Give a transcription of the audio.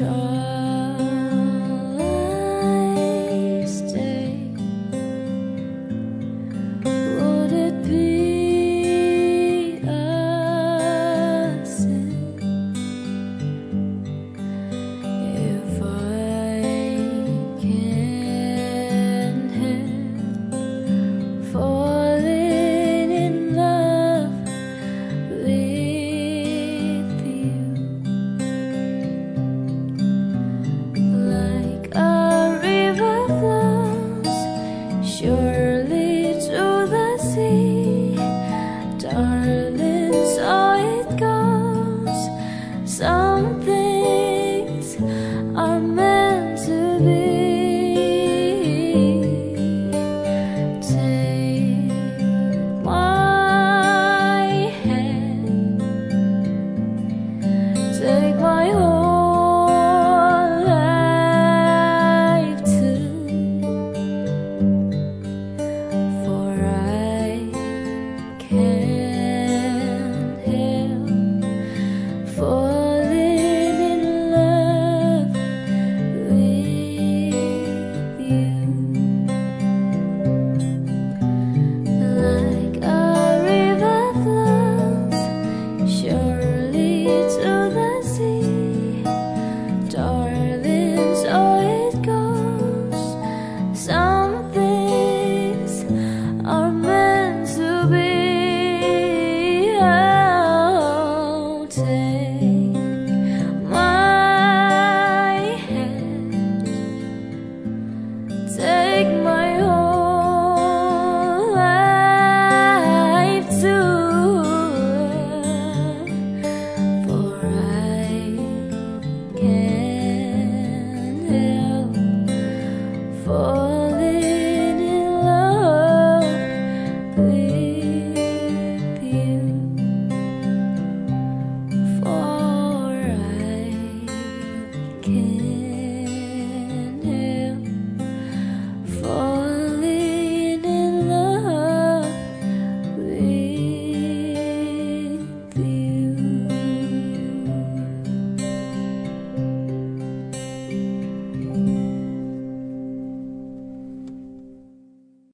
Yeah.